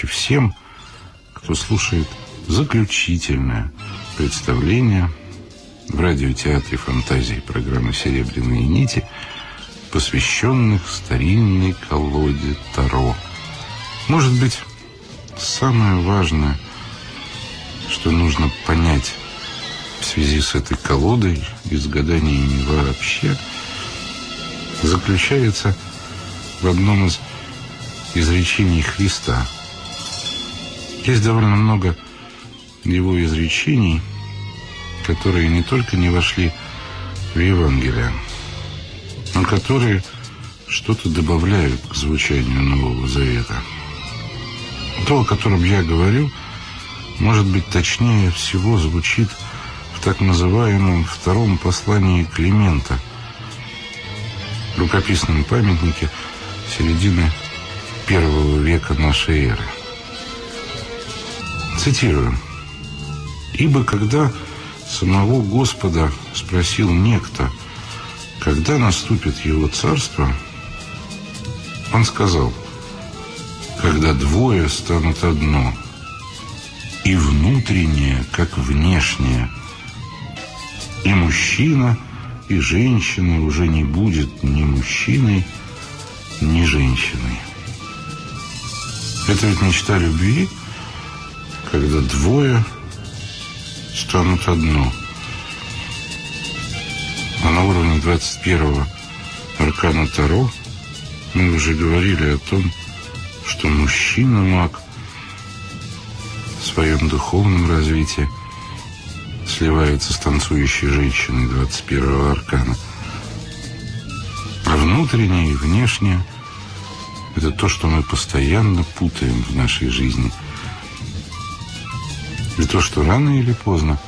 Ночи всем, кто слушает заключительное представление в радиотеатре фантазии программы «Серебряные нити», посвященных старинной колоде Таро. Может быть, самое важное, что нужно понять в связи с этой колодой и с гаданиями вообще, заключается в одном из изречений Христа. Есть довольно много его изречений, которые не только не вошли в Евангелие, но которые что-то добавляют к звучанию Нового Завета. То, о котором я говорю, может быть, точнее всего звучит в так называемом втором послании Климента, рукописном памятнике середины первого века нашей эры. Цитирую. «Ибо когда самого Господа спросил некто, когда наступит его царство, он сказал, когда двое станут одно, и внутреннее, как внешнее, и мужчина, и женщина уже не будет ни мужчиной, ни женщиной. Это ведь мечта любви, когда двое станут одно. А на уровне 21-го аркана Таро мы уже говорили о том, что мужчина-маг в своем духовном развитии сливается с танцующей женщиной 21-го аркана. А внутреннее и внешнее – это то, что мы постоянно путаем в нашей жизни. И то, что рано или поздно,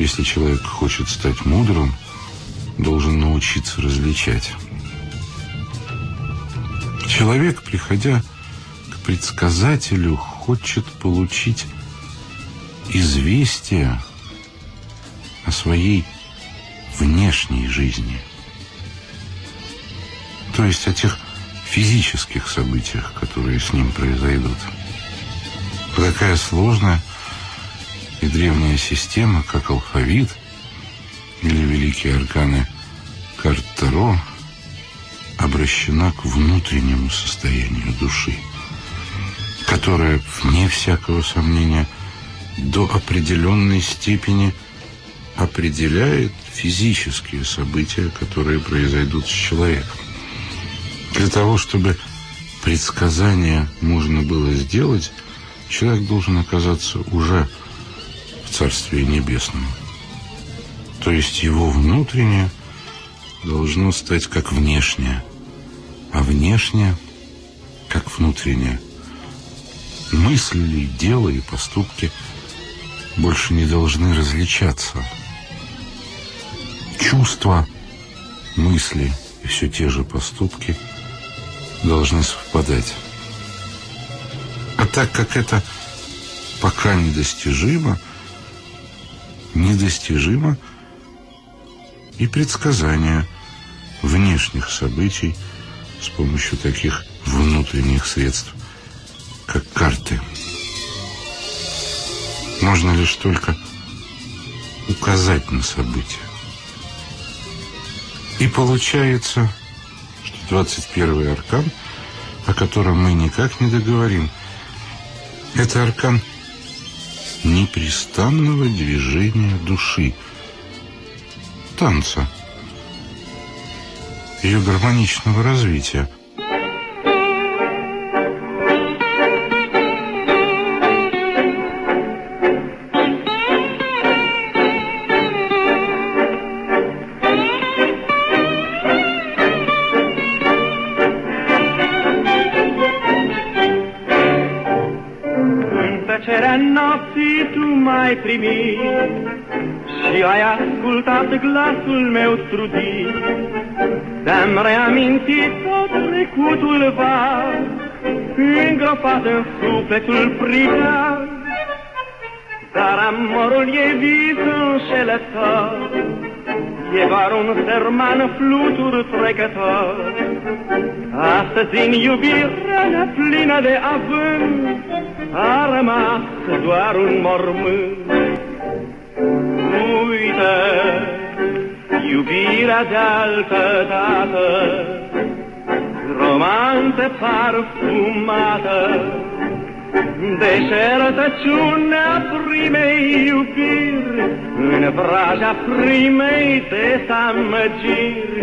если человек хочет стать мудрым, должен научиться различать. Человек, приходя к предсказателю, хочет получить известие о своей внешней жизни. То есть о тех физических событиях, которые с ним произойдут. Такая сложная и древняя система, как алфавит или великие арканы карт Таро, обращена к внутреннему состоянию души, которая, вне всякого сомнения, до определенной степени определяет физические события, которые произойдут с человеком. Для того, чтобы предсказание можно было сделать, человек должен оказаться уже в Царстве Небесном. То есть его внутреннее должно стать как внешнее, а внешнее как внутреннее. Мысли, дела и поступки больше не должны различаться. Чувства, мысли и все те же поступки – должны совпадать. Так как это пока недостижимо, недостижимо и предсказание внешних событий с помощью таких внутренних средств, как карты. Можно лишь только указать на события. И получается 21 аркан, о котором мы никак не договорим. Это аркан непрестанного движения души, танца, ее гармоничного развития – glasul meu strudit. Te-am reamintit tot trecutul var Îngropat în sufletul prigat. Dar amorul e vis înșelător E doar un serman flutur trecător. Astăzi în iubirea plină de avânt A rămas doar un mormânt. Uită iubirea de altă dată Romanță parfumată Deșertăciunea primei iubiri În vraja primei desamăgiri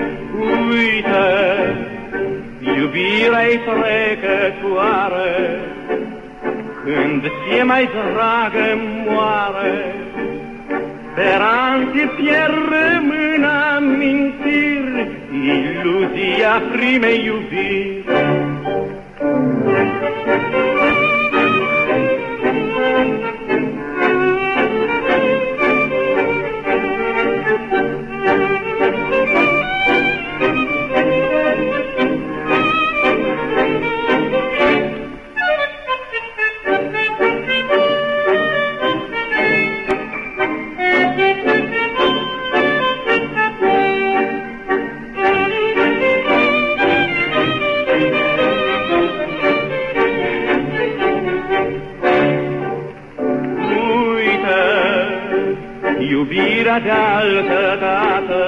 Uită, iubirea-i trecătoare Când ție mai dragă moare Speranțe pierd rămân amintiri Iluzia primei iubiri iubirea de altă dată,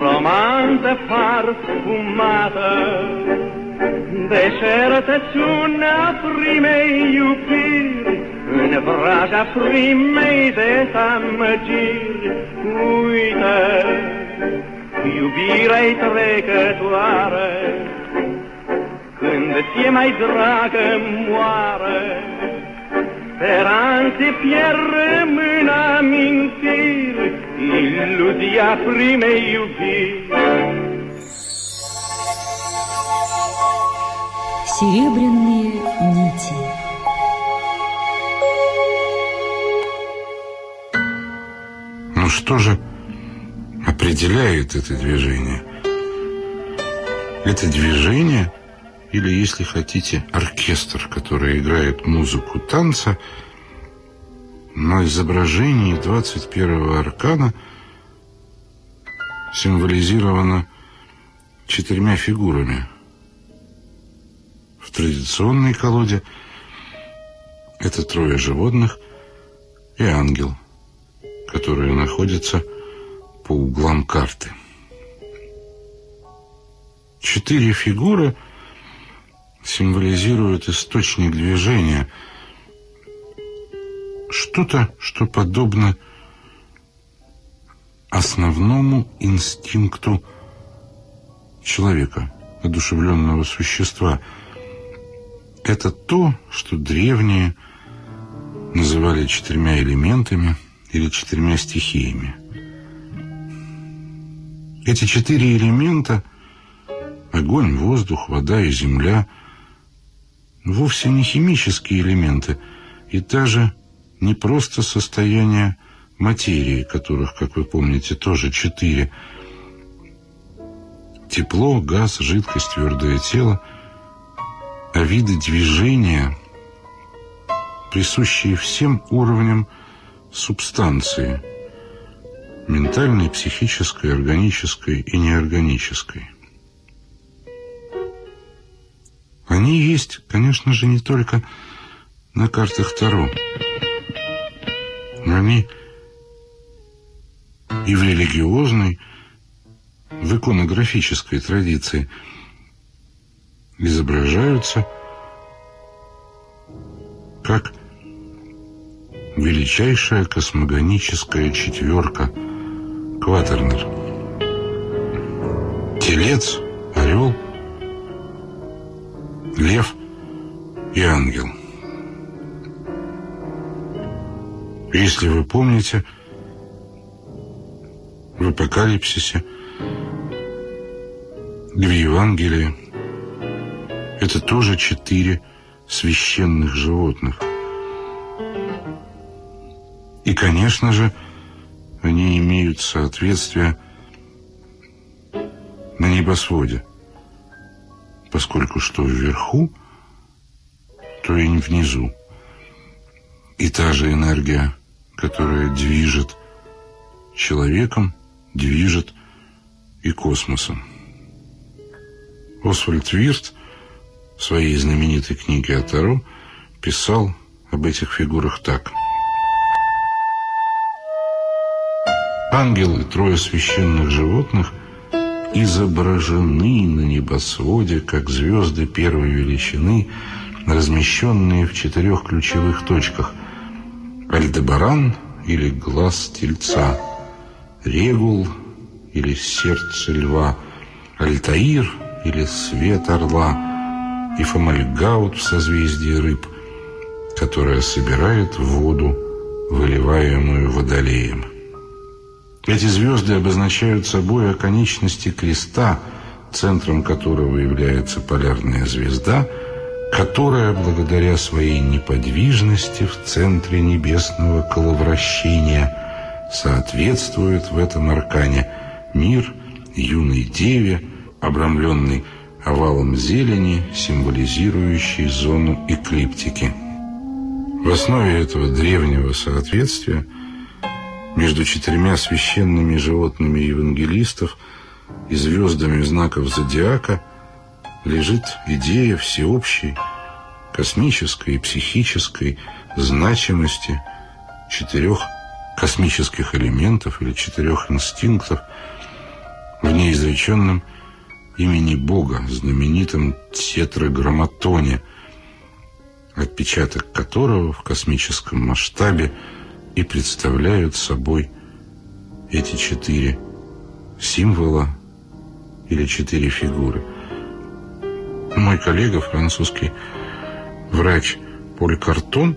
romanță parfumată, deșertăciunea primei iubiri, în vraja primei desamăgiri. Uită, iubirea-i trecătoare, când ți-e mai dragă moare, Speranțe pierd rămân amintiri, iluzia primei iubiri. Серебряные нити Ну что же определяет это движение? Это движение – или, если хотите, оркестр, который играет музыку танца, на изображении 21-го аркана символизировано четырьмя фигурами. В традиционной колоде это трое животных и ангел, которые находятся по углам карты. Четыре фигуры – символизирует источник движения. Что-то, что подобно основному инстинкту человека, одушевленного существа. Это то, что древние называли четырьмя элементами или четырьмя стихиями. Эти четыре элемента – огонь, воздух, вода и земля – вовсе не химические элементы и даже не просто состояние материи, которых, как вы помните, тоже четыре. Тепло, газ, жидкость, твердое тело, а виды движения, присущие всем уровням субстанции, ментальной, психической, органической и неорганической. Они есть, конечно же, не только на картах Таро. Они и в религиозной, в иконографической традиции изображаются как величайшая космогоническая четверка Кватернер. Телец, лев и ангел. Если вы помните, в Апокалипсисе, в Евангелии, это тоже четыре священных животных. И, конечно же, они имеют соответствие на небосводе – поскольку что вверху, то и внизу. И та же энергия, которая движет человеком, движет и космосом. Освальд Вирт в своей знаменитой книге о Таро писал об этих фигурах так. Ангел и трое священных животных изображены на небосводе, как звезды первой величины, размещенные в четырех ключевых точках. Альдебаран или глаз тельца, Регул или сердце льва, Альтаир или свет орла и Фомальгаут в созвездии рыб, которая собирает воду, выливаемую водолеем. Эти звезды обозначают собой оконечности креста, центром которого является полярная звезда, которая, благодаря своей неподвижности в центре небесного коловращения, соответствует в этом аркане мир юной деве, обрамленный овалом зелени, символизирующий зону эклиптики. В основе этого древнего соответствия между четырьмя священными животными евангелистов и звездами знаков зодиака лежит идея всеобщей космической и психической значимости четырех космических элементов или четырех инстинктов в неизреченном имени Бога, знаменитом тетраграмматоне, отпечаток которого в космическом масштабе и представляют собой эти четыре символа или четыре фигуры. Мой коллега, французский врач Поль Картон,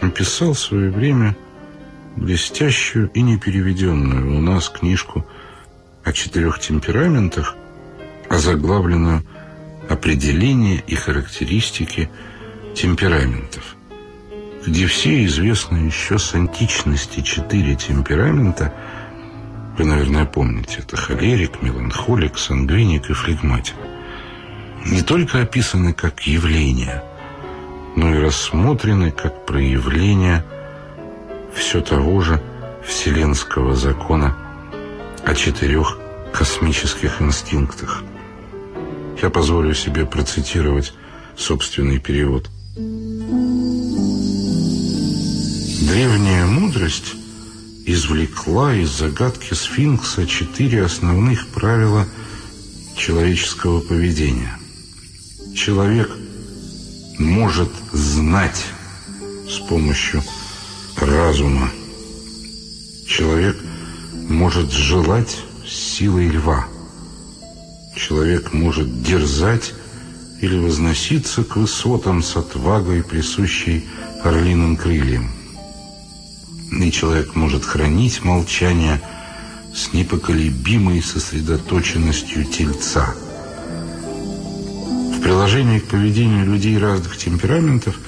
написал в свое время блестящую и непереведенную у нас книжку о четырех темпераментах, озаглавленную «Определение и характеристики темпераментов» где все известны еще с античности четыре темперамента, вы, наверное, помните, это холерик, меланхолик, сангвиник и флегматик, не только описаны как явления, но и рассмотрены как проявления все того же вселенского закона о четырех космических инстинктах. Я позволю себе процитировать собственный перевод – Древняя мудрость извлекла из загадки сфинкса четыре основных правила человеческого поведения. Человек может знать с помощью разума. Человек может желать силой льва. Человек может дерзать или возноситься к высотам с отвагой, присущей орлиным крыльям и человек может хранить молчание с непоколебимой сосредоточенностью тельца. В приложении к поведению людей разных темпераментов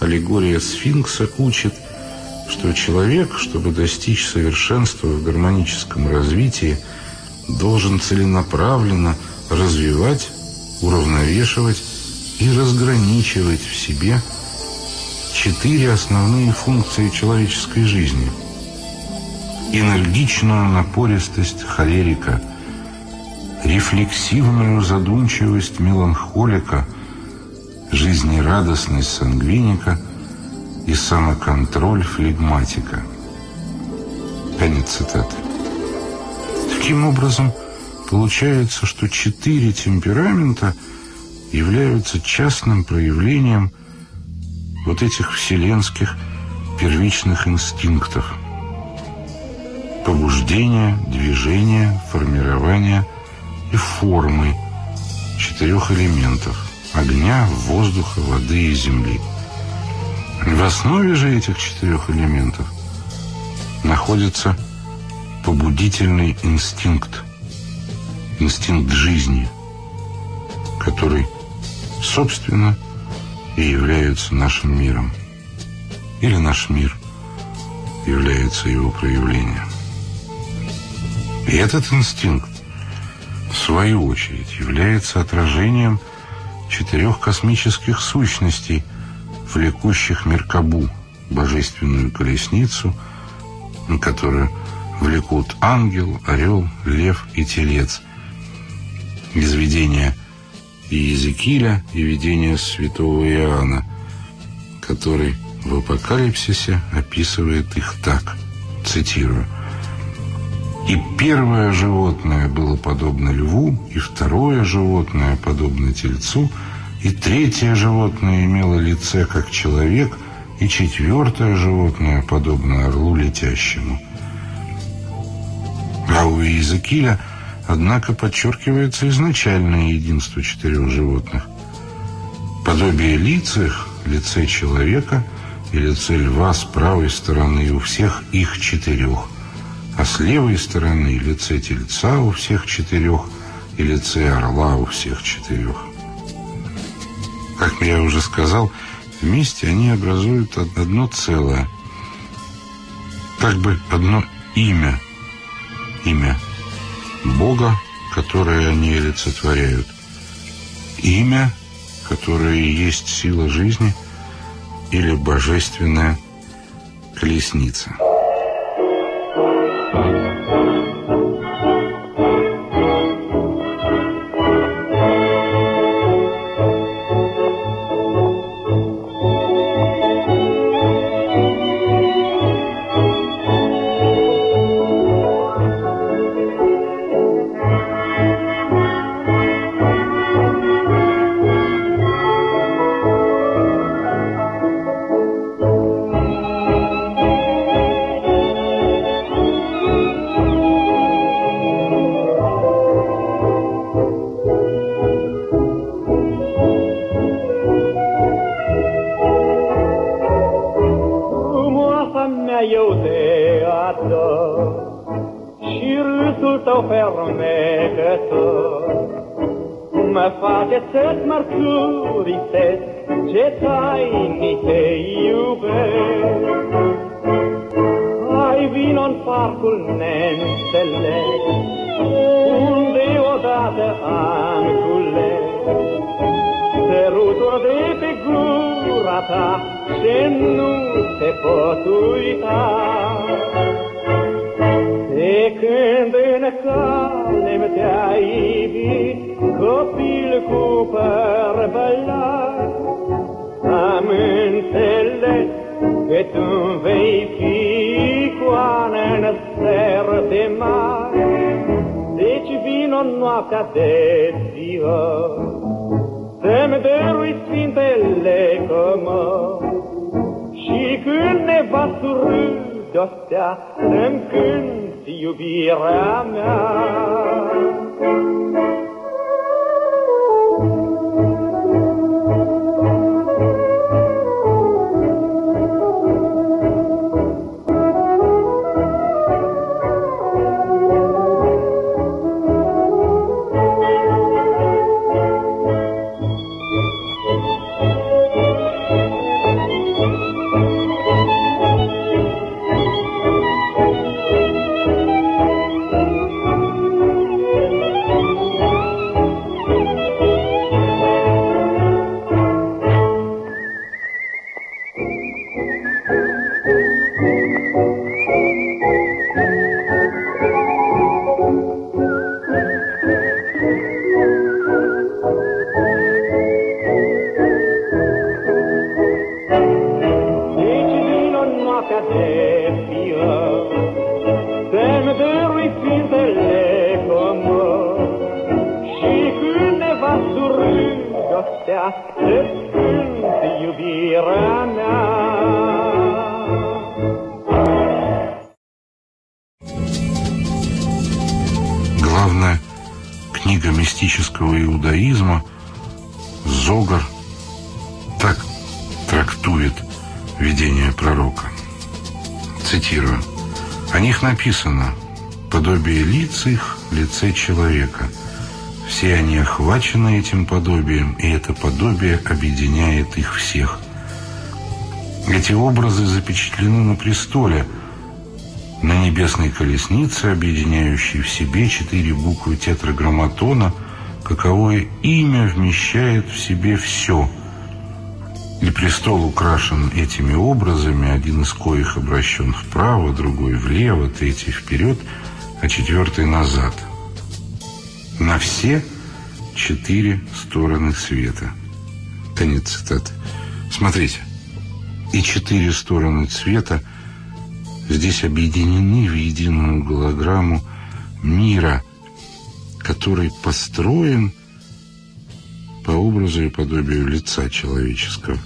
аллегория сфинкса учит, что человек, чтобы достичь совершенства в гармоническом развитии, должен целенаправленно развивать, уравновешивать и разграничивать в себе – четыре основные функции человеческой жизни. Энергичную напористость холерика, рефлексивную задумчивость меланхолика, жизнерадостность сангвиника и самоконтроль флегматика. Конец цитаты. Таким образом, получается, что четыре темперамента являются частным проявлением – вот этих вселенских первичных инстинктов. Побуждения, движения, формирования и формы четырех элементов – огня, воздуха, воды и земли. В основе же этих четырех элементов находится побудительный инстинкт, инстинкт жизни, который, собственно, и являются нашим миром. Или наш мир является его проявлением. И этот инстинкт, в свою очередь, является отражением четырех космических сущностей, влекущих Меркабу, божественную колесницу, которую влекут ангел, орел, лев и телец. Из видения и Иезекииля, и видение святого Иоанна, который в Апокалипсисе описывает их так, цитирую. «И первое животное было подобно льву, и второе животное подобно тельцу, и третье животное имело лице, как человек, и четвертое животное подобно орлу летящему». А у Иезекииля, однако, подчеркивается изначальное единство четырех животных. Подобие лиц их, лице человека – и лице льва с правой стороны у всех их четырех, а с левой стороны лице тельца у всех четырех и лице орла у всех четырех. Как я уже сказал, вместе они образуют одно целое, как бы одно имя, имя Бога, которое они олицетворяют, имя, которое есть сила жизни – или божественная колесница. Ancule, săruturi de pe gura ta Ce nu te pot uita De când în cale te-ai iubit Copil cu păr bălat Am înțeles că tu vei fi o noaptea de ziua, Să-mi dărui Sfintele că Și când ne va surâ de-o stea, Să-mi cânt iubirea mea. Написано «Подобие лиц их – лице человека». Все они охвачены этим подобием, и это подобие объединяет их всех. Эти образы запечатлены на престоле, на небесной колеснице, объединяющей в себе четыре буквы тетраграмматона, каковое имя вмещает в себе все – престол украшен этими образами, один из коих обращен вправо, другой влево, третий вперед, а четвертый назад. На все четыре стороны света. Конец цитаты. Смотрите. И четыре стороны цвета здесь объединены в единую голограмму мира, который построен по образу и подобию лица человеческого.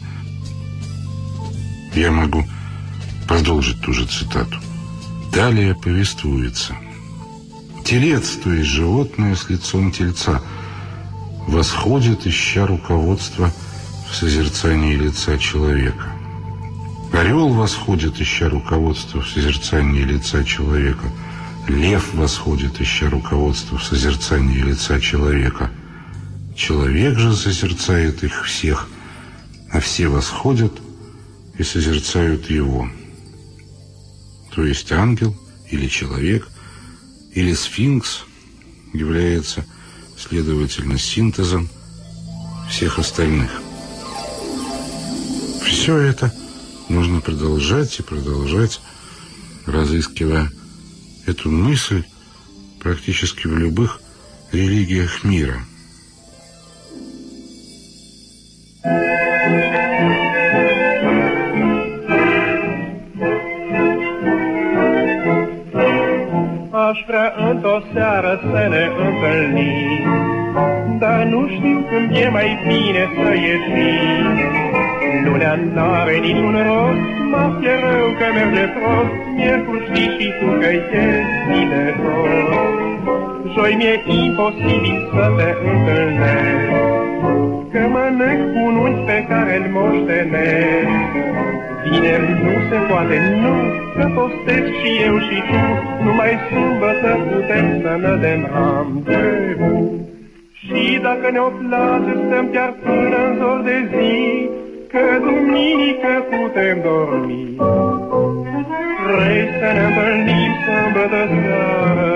Я могу продолжить ту же цитату. Далее повествуется. Телец, то есть животное с лицом тельца, восходит, ища руководства в созерцании лица человека. Орел восходит, ища руководства в созерцании лица человека. Лев восходит, ища руководства в созерцании лица человека. Человек же созерцает их всех, а все восходят и созерцают его. То есть ангел или человек или сфинкс является, следовательно, синтезом всех остальных. Все это – нужно продолжать и продолжать, разыскивая эту мысль практически в любых религиях мира. Vrea într-o seară să ne întâlnim, dar nu știu când e mai bine să ieșim. Lunea n-are niciun rost, mă fie rău că merge prost, miercuri știi și tu că ești de tot. Joi mi-e imposibil să te întâlnesc, că mănânc un unchi pe care îl moștenesc. Vineri nu se poate, nu, că postez și eu și tu, numai sâmbătă putem să ne dăm randevu. Și dacă ne-o place, stăm chiar până în zor de zi, că duminică putem dormi. Vrei să ne întâlnim sâmbătă seară,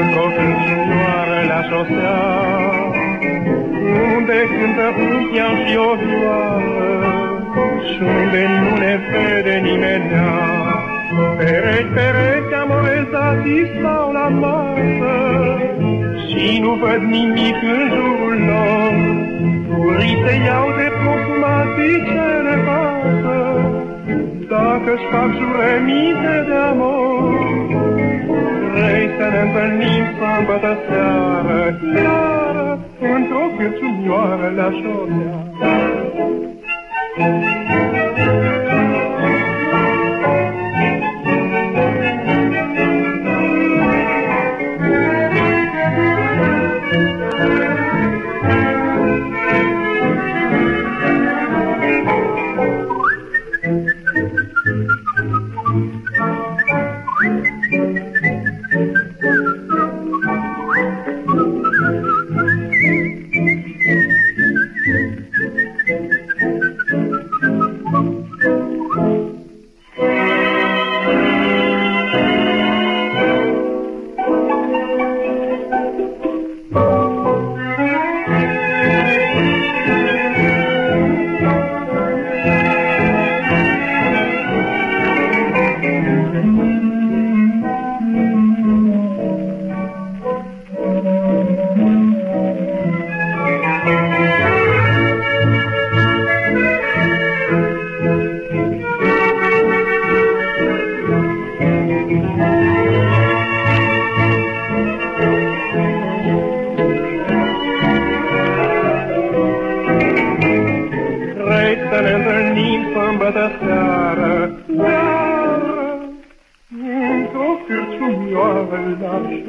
într-o cântinoară la șosea, unde cântă un pian și o vioară, și unde nu ne vede nimenea. Perechi, perechi amorezați stau la masă, și nu văd nimic în jurul lor, Furii se iau de profumații ce ne pasă, Dacă-și fac jurăminte de amor. Vrei să ne întâlnim sâmbătă seară, Iară, într-o cârciumioară la șosea. Vrei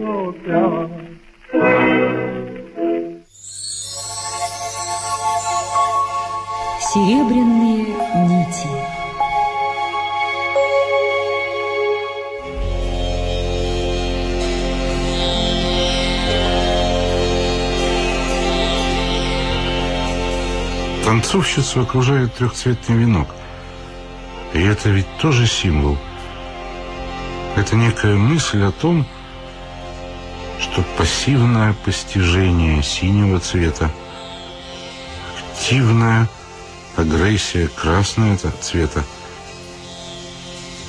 șosea. Серебряные нити. Танцовщицу окружает трехцветный венок. И это ведь тоже символ. Это некая мысль о том, что пассивное постижение синего цвета, активная агрессия красного цвета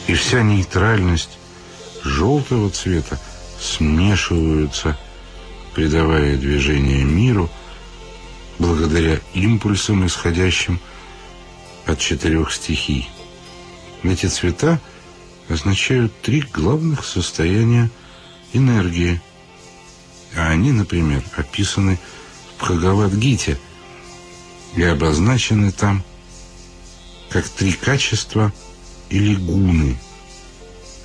и вся нейтральность желтого цвета смешиваются придавая движение миру благодаря импульсам, исходящим от четырех стихий. Эти цвета означают три главных состояния энергии, а они, например, описаны в Бхагавадгите и обозначены там как три качества или гуны,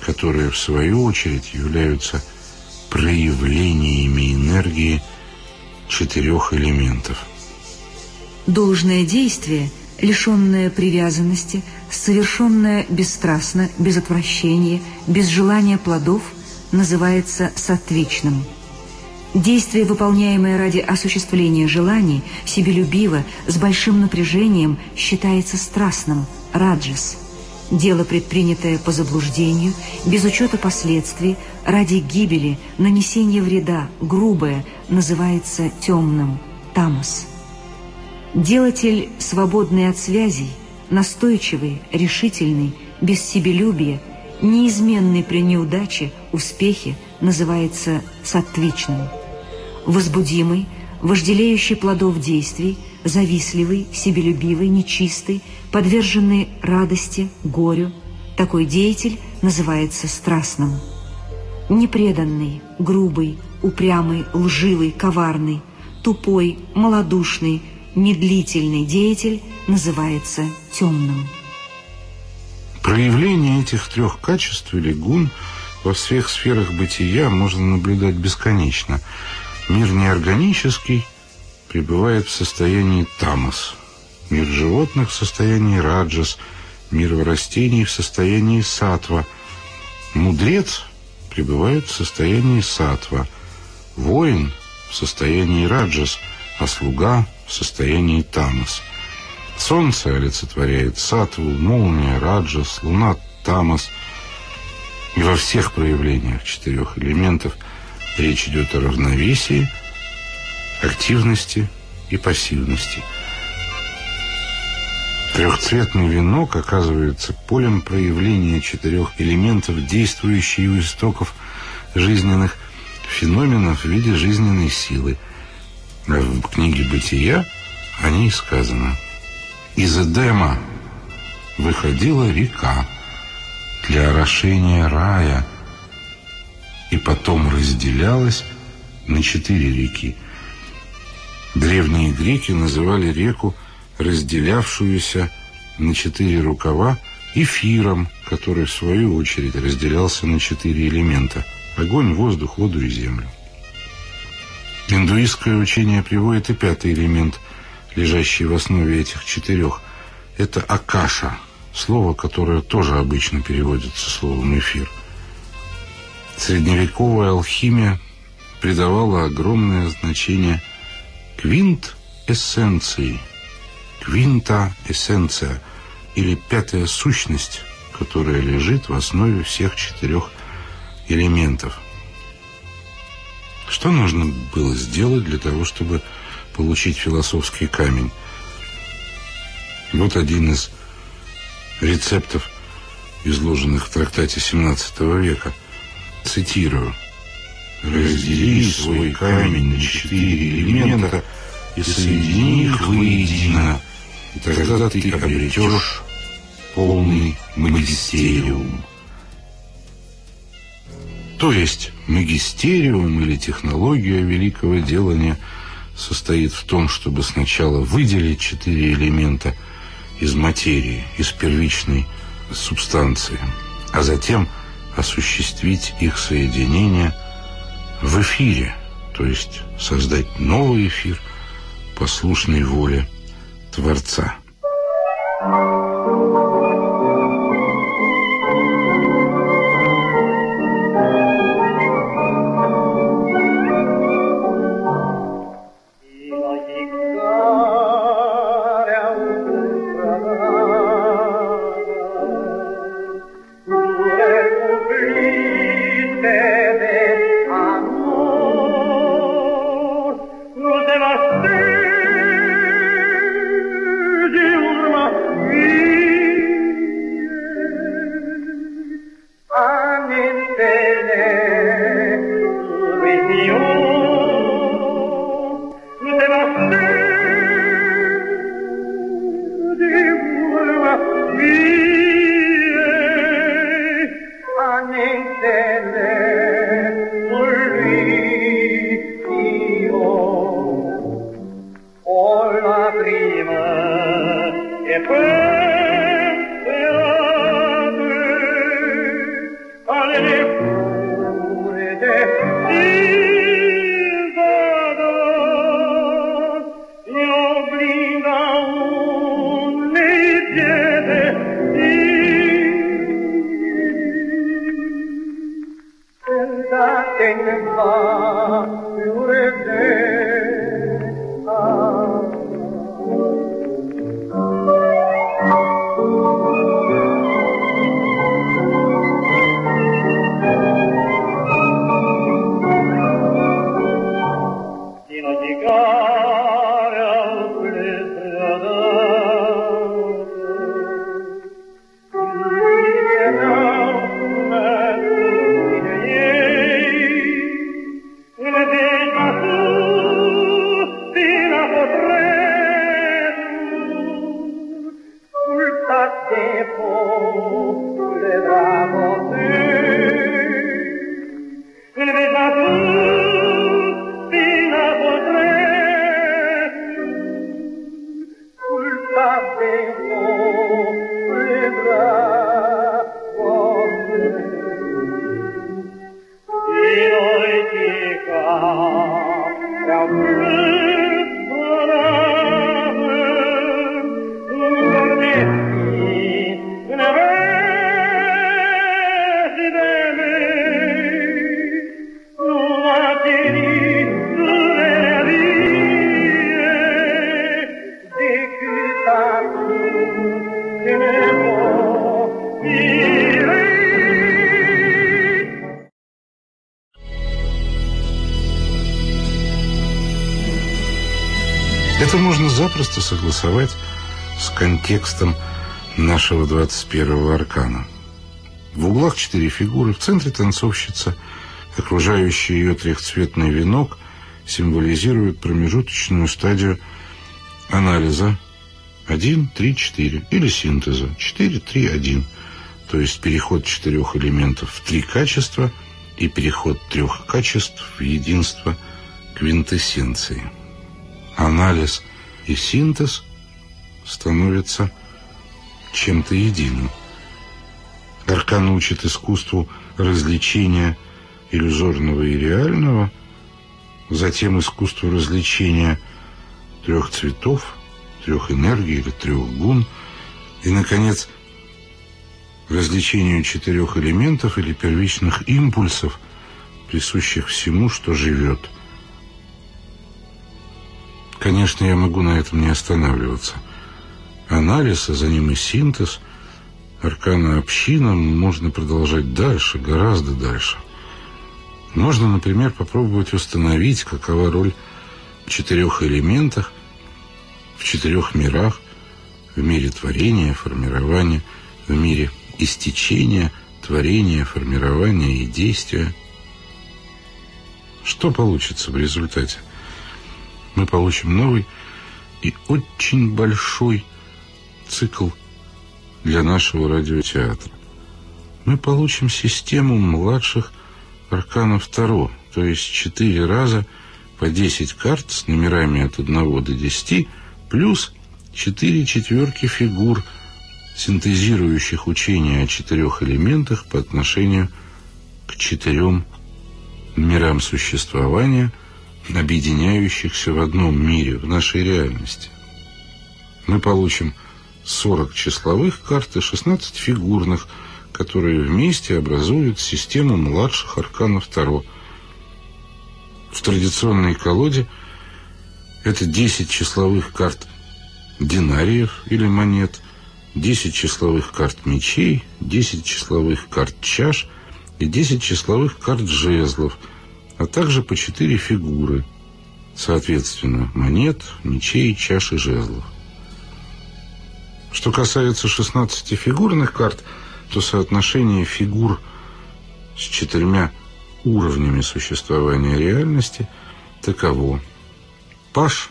которые в свою очередь являются проявлениями энергии четырех элементов. Должное действие, лишенное привязанности, совершенное бесстрастно, без отвращения, без желания плодов, называется сатвичным. Действие, выполняемое ради осуществления желаний, себелюбиво, с большим напряжением, считается страстным, раджас – Дело, предпринятое по заблуждению, без учета последствий, ради гибели, нанесения вреда, грубое, называется темным, тамос. Делатель, свободный от связей, настойчивый, решительный, без себелюбия, неизменный при неудаче, успехе, называется саттвичным. Возбудимый, вожделеющий плодов действий, завистливый, себелюбивый, нечистый, подверженный радости, горю. Такой деятель называется страстным. Непреданный, грубый, упрямый, лживый, коварный, тупой, малодушный, медлительный деятель называется темным. Проявление этих трех качеств или гун во всех сферах бытия можно наблюдать бесконечно. Мир неорганический – пребывает в состоянии тамас, мир животных в состоянии раджас, мир растений в состоянии сатва. Мудрец пребывает в состоянии сатва, воин в состоянии раджас, а слуга в состоянии тамас. Солнце олицетворяет сатву, молния, раджас, луна, тамас. И во всех проявлениях четырех элементов речь идет о равновесии – активности и пассивности. Трехцветный венок оказывается полем проявления четырех элементов, действующих у истоков жизненных феноменов в виде жизненной силы. В книге «Бытия» о ней сказано. Из Эдема выходила река для орошения рая и потом разделялась на четыре реки – Древние греки называли реку, разделявшуюся на четыре рукава, эфиром, который в свою очередь разделялся на четыре элемента – огонь, воздух, воду и землю. Индуистское учение приводит и пятый элемент, лежащий в основе этих четырех. Это акаша, слово, которое тоже обычно переводится словом «эфир». Средневековая алхимия придавала огромное значение Квинт эссенции, квинта эссенция или пятая сущность, которая лежит в основе всех четырех элементов. Что нужно было сделать для того, чтобы получить философский камень? Вот один из рецептов, изложенных в трактате XVII века. Цитирую. Раздели свой камень на четыре элемента и соедини их воедино, и тогда ты обретешь полный магистериум. То есть магистериум или технология великого делания состоит в том, чтобы сначала выделить четыре элемента из материи, из первичной субстанции, а затем осуществить их соединение – в эфире, то есть создать новый эфир, послушной воле Творца. Namaste, Diurma, запросто согласовать с контекстом нашего 21-го аркана. В углах четыре фигуры, в центре танцовщица, окружающий ее трехцветный венок символизирует промежуточную стадию анализа 1, 3, 4 или синтеза 4, 3, 1, то есть переход четырех элементов в три качества и переход трех качеств в единство квинтэссенции. Анализ – и синтез становится чем-то единым. Аркан учит искусству развлечения иллюзорного и реального, затем искусству развлечения трех цветов, трех энергий или трех гун, и, наконец, развлечению четырех элементов или первичных импульсов, присущих всему, что живет – Конечно, я могу на этом не останавливаться. Анализ, а за ним и синтез, аркана община можно продолжать дальше, гораздо дальше. Можно, например, попробовать установить, какова роль в четырех элементах, в четырех мирах, в мире творения, формирования, в мире истечения, творения, формирования и действия. Что получится в результате? Мы получим новый и очень большой цикл для нашего радиотеатра. Мы получим систему младших арканов Таро, то есть четыре раза по 10 карт с номерами от 1 до 10, плюс четыре четверки фигур, синтезирующих учение о четырех элементах по отношению к четырем мирам существования – объединяющихся в одном мире, в нашей реальности. Мы получим 40 числовых карт и 16 фигурных, которые вместе образуют систему младших арканов Таро. В традиционной колоде это 10 числовых карт динариев или монет, 10 числовых карт мечей, 10 числовых карт чаш и 10 числовых карт жезлов – а также по четыре фигуры, соответственно, монет, мечей, чаш и жезлов. Что касается 16 фигурных карт, то соотношение фигур с четырьмя уровнями существования реальности таково. Паш,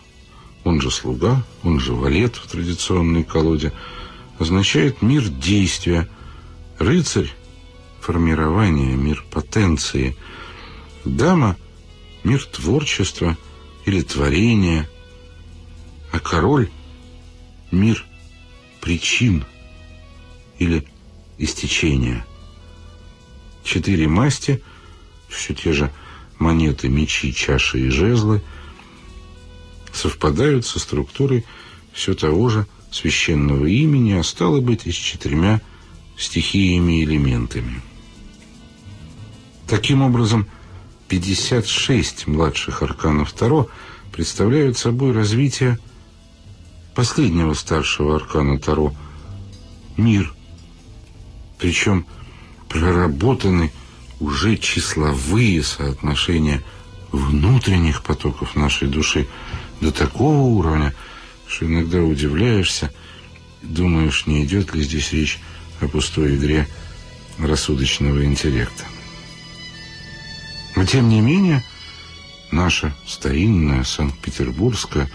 он же слуга, он же валет в традиционной колоде, означает мир действия, рыцарь – формирование, мир потенции – Дама – мир творчества или творения, а король – мир причин или истечения. Четыре масти, все те же монеты, мечи, чаши и жезлы, совпадают со структурой все того же священного имени, а стало быть и с четырьмя стихиями и элементами. Таким образом, 56 младших арканов Таро представляют собой развитие последнего старшего аркана Таро – мир. Причем проработаны уже числовые соотношения внутренних потоков нашей души до такого уровня, что иногда удивляешься, думаешь, не идет ли здесь речь о пустой игре рассудочного интеллекта. Тем не менее, наша старинная Санкт-Петербургская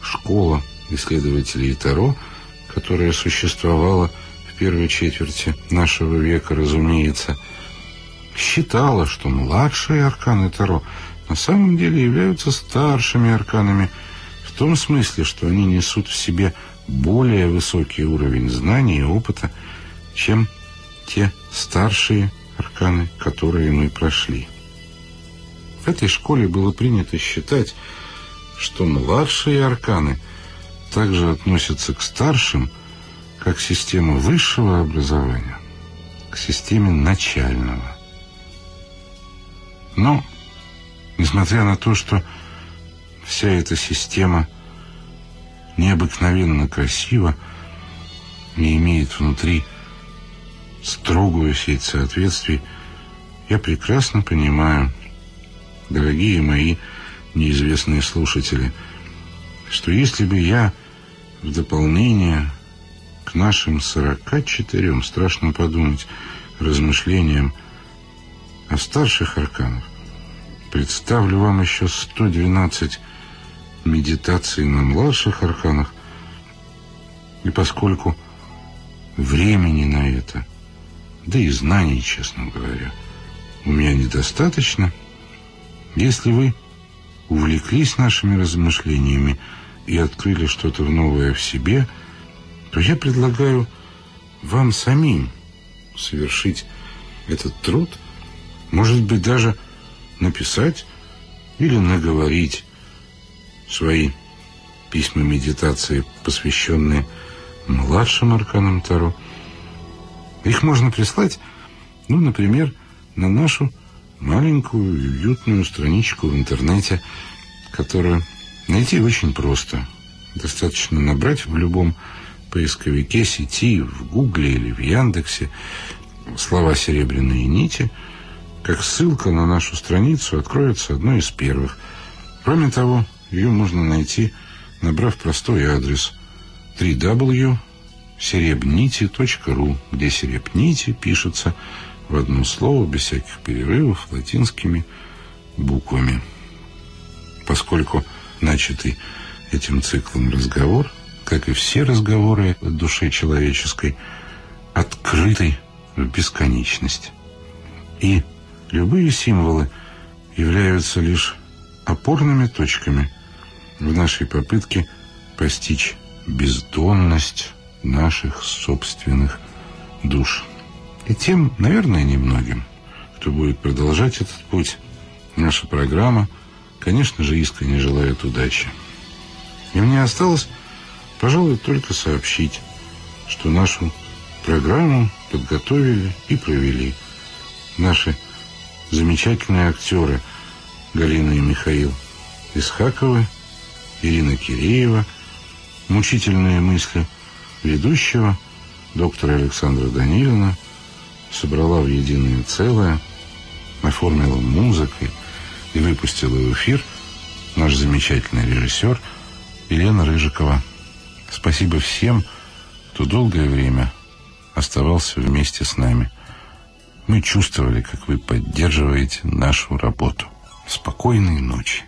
школа исследователей Таро, которая существовала в первой четверти нашего века, разумеется, считала, что младшие арканы Таро на самом деле являются старшими арканами в том смысле, что они несут в себе более высокий уровень знаний и опыта, чем те старшие арканы, которые мы прошли. В этой школе было принято считать, что младшие арканы также относятся к старшим, как система высшего образования, к системе начального. Но, несмотря на то, что вся эта система необыкновенно красива и имеет внутри строгую сеть соответствий, я прекрасно понимаю, дорогие мои неизвестные слушатели, что если бы я в дополнение к нашим 44, страшно подумать, размышлениям о старших арканах, представлю вам еще 112 медитаций на младших арканах, и поскольку времени на это, да и знаний, честно говоря, у меня недостаточно – если вы увлеклись нашими размышлениями и открыли что-то новое в себе, то я предлагаю вам самим совершить этот труд, может быть, даже написать или наговорить свои письма медитации, посвященные младшим арканам Таро. Их можно прислать, ну, например, на нашу маленькую уютную страничку в интернете, которую найти очень просто. Достаточно набрать в любом поисковике сети, в Гугле или в Яндексе слова «серебряные нити», как ссылка на нашу страницу откроется одной из первых. Кроме того, ее можно найти, набрав простой адрес www.серебнити.ру, где серебнити пишется в одно слово, без всяких перерывов, латинскими буквами. Поскольку начатый этим циклом разговор, как и все разговоры о душе человеческой, открытый в бесконечность. И любые символы являются лишь опорными точками в нашей попытке постичь бездонность наших собственных душ. И тем, наверное, немногим, кто будет продолжать этот путь, наша программа, конечно же, искренне желает удачи. И мне осталось, пожалуй, только сообщить, что нашу программу подготовили и провели наши замечательные актеры Галина и Михаил Исхаковы, Ирина Киреева, мучительные мысли ведущего доктора Александра Данилина, собрала в единое целое, оформила музыкой и выпустила в эфир наш замечательный режиссер Елена Рыжикова. Спасибо всем, кто долгое время оставался вместе с нами. Мы чувствовали, как вы поддерживаете нашу работу. Спокойной ночи.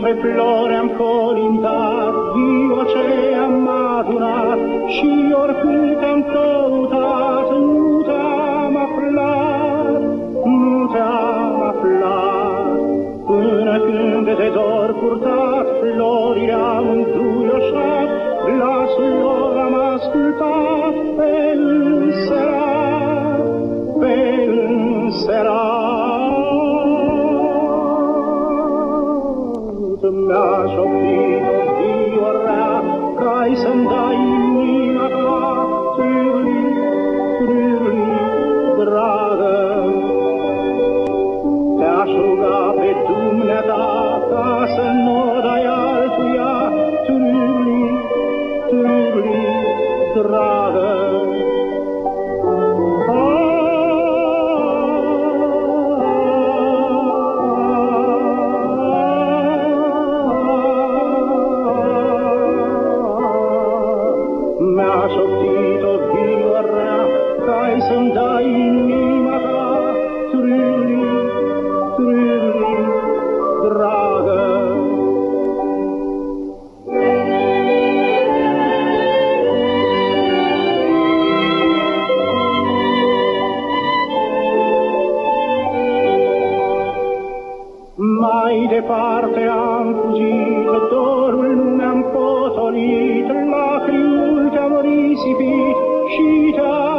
sempre flore ancora in tardi ocean matura departe am fugit, dorul nu mi-am potolit, lacriul te-am risipit și te-am